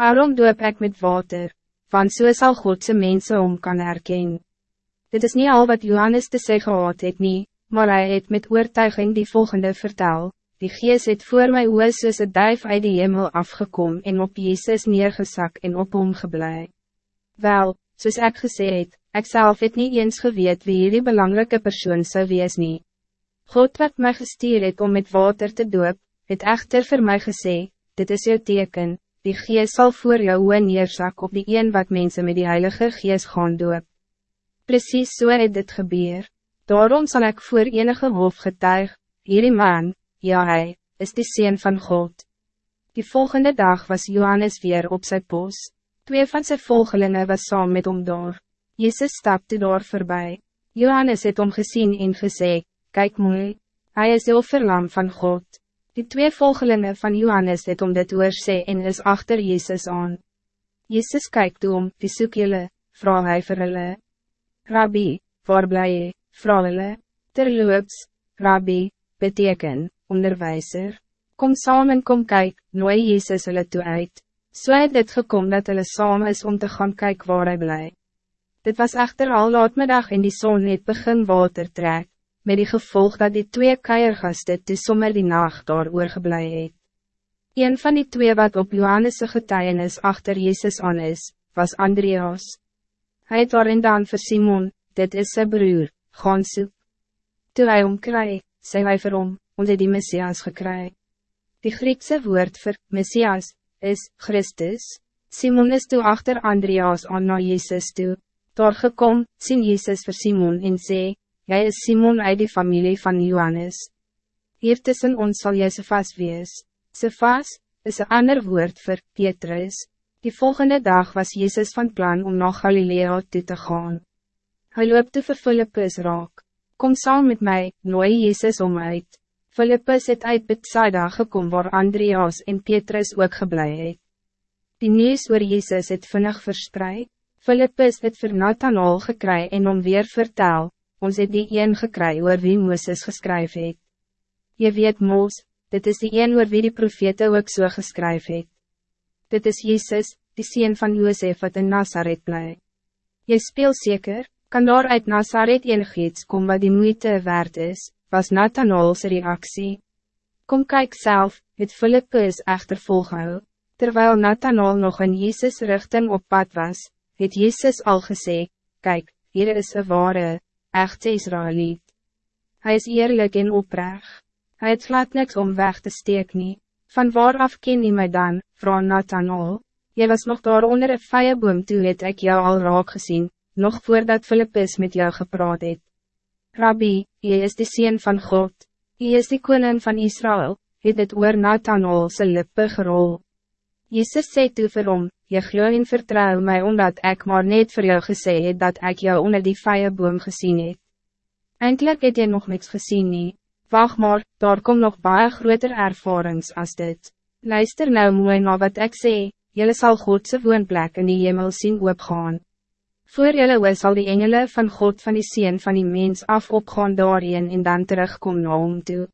Aarom doop ik met water, want so sal Godse mensen om kan herken. Dit is niet al wat Johannes te sê gehad het nie, maar hij het met oortuiging die volgende vertel. Die gees het voor my oor soos een duif uit die hemel afgekom en op Jezus neergesak en op hom geblei. Wel, soos ek gesê het, ek self het nie eens geweet wie hierdie belangrijke persoon zou wees nie. God wat mij gestuur het om met water te doop, het echter voor mij gesê, dit is jou teken, die gees zal voor jou oor neerzak op die een wat mensen met die heilige gees gaan doop. Precies zo so het dit gebeur. Daarom zal ik voor enige hof getuig, hierdie man, ja hij, is de Seen van God. Die volgende dag was Johannes weer op zijn post. Twee van zijn volgelingen was saam met hom daar. Jezus stapte daar voorbij. Johannes het om gezien en gesê, kijk mooi, hij is de offerlam van God. Die twee volgelingen van Johannes het om dit oorsê en is achter Jezus aan. Jezus kijkt om, wie soek jylle, vraag hy vir hulle. Rabbi, waar bly jy, vraag hulle. Terloops, Rabbi, beteken, onderwijzer. Kom saam en kom kyk, nooi Jezus hulle toe uit. So het dit gekom dat hulle saam is om te gaan kyk waar hij bly. Dit was echter al laatmiddag en die zon het begin water trek, met die gevolg dat die twee keiergaste toe sommer die nacht daar oorgeblij het. Een van die twee wat op Johannes' getuienis achter Jezus aan is, was Andreas. Hij het daarin dan vir Simon, dit is zijn broer, gaan soek. Toe hy omkry, sê hy vir hom, ons het die Messias gekry. Die Griekse woord voor Messias is Christus. Simon is toe achter Andreas aan na Jezus toe. Daar gekom, sien Jezus vir Simon en sê, Jij is Simon uit die familie van Johannes. Hier tussen ons zal jy Sefas wees. Sefas is een ander woord voor Petrus. Die volgende dag was Jezus van plan om naar Galilea toe te gaan. Hij loopt te vir Philippus raak. Kom saam met mij, nooi Jezus om uit. Philippus het uit Bethsaida gekom waar Andreas en Petrus ook geblei het. Die nieuws oor Jezus het vinnig verspreid. Philippus het vir Nathanael gekry en om weer vertel, ons het die een gekry oor wie Mooses geskryf het. Je weet Moos, dit is die een oor wie die profete ook so geskryf het. Dit is Jezus, die sien van Josef wat in Nazareth bly. Jy speel zeker, kan daar uit Nazareth enigiets kom wat die moeite waard is, was Nathanael's reactie. Kom kijk zelf, het Philippus echter volgehou. Terwijl Nathanael nog in Jezus richting op pad was, het Jezus al gesê, kijk, hier is een ware, echte Israëliet. Hij is eerlijk en oprecht. Hij het glad niks om weg te steek nie. Van waaraf ken je mij dan, vrouw Nathanael? Jy was nog daar onder een vijeboom toe het ek jou al raak gezien, nog voordat Philippus met jou gepraat het. Rabbi, jy is de Seen van God, jy is de koning van Israël, het het oor Nathanael sy lippe gerol. Jezus sê toe vir hom, je glo en vertrouw mij omdat ik maar net voor jou gesê het dat ik jou onder die vijeboom gezien het. Eindelijk het jy nog niks gezien nie, wacht maar, daar kom nog baie groter ervarings als dit. Luister nou mooi na wat ik sê, jylle sal Godse woonplek in die hemel sien oopgaan. Voor jylle oor sal die engele van God van die sien van die mens af opgaan daarin en dan terugkom na hom toe.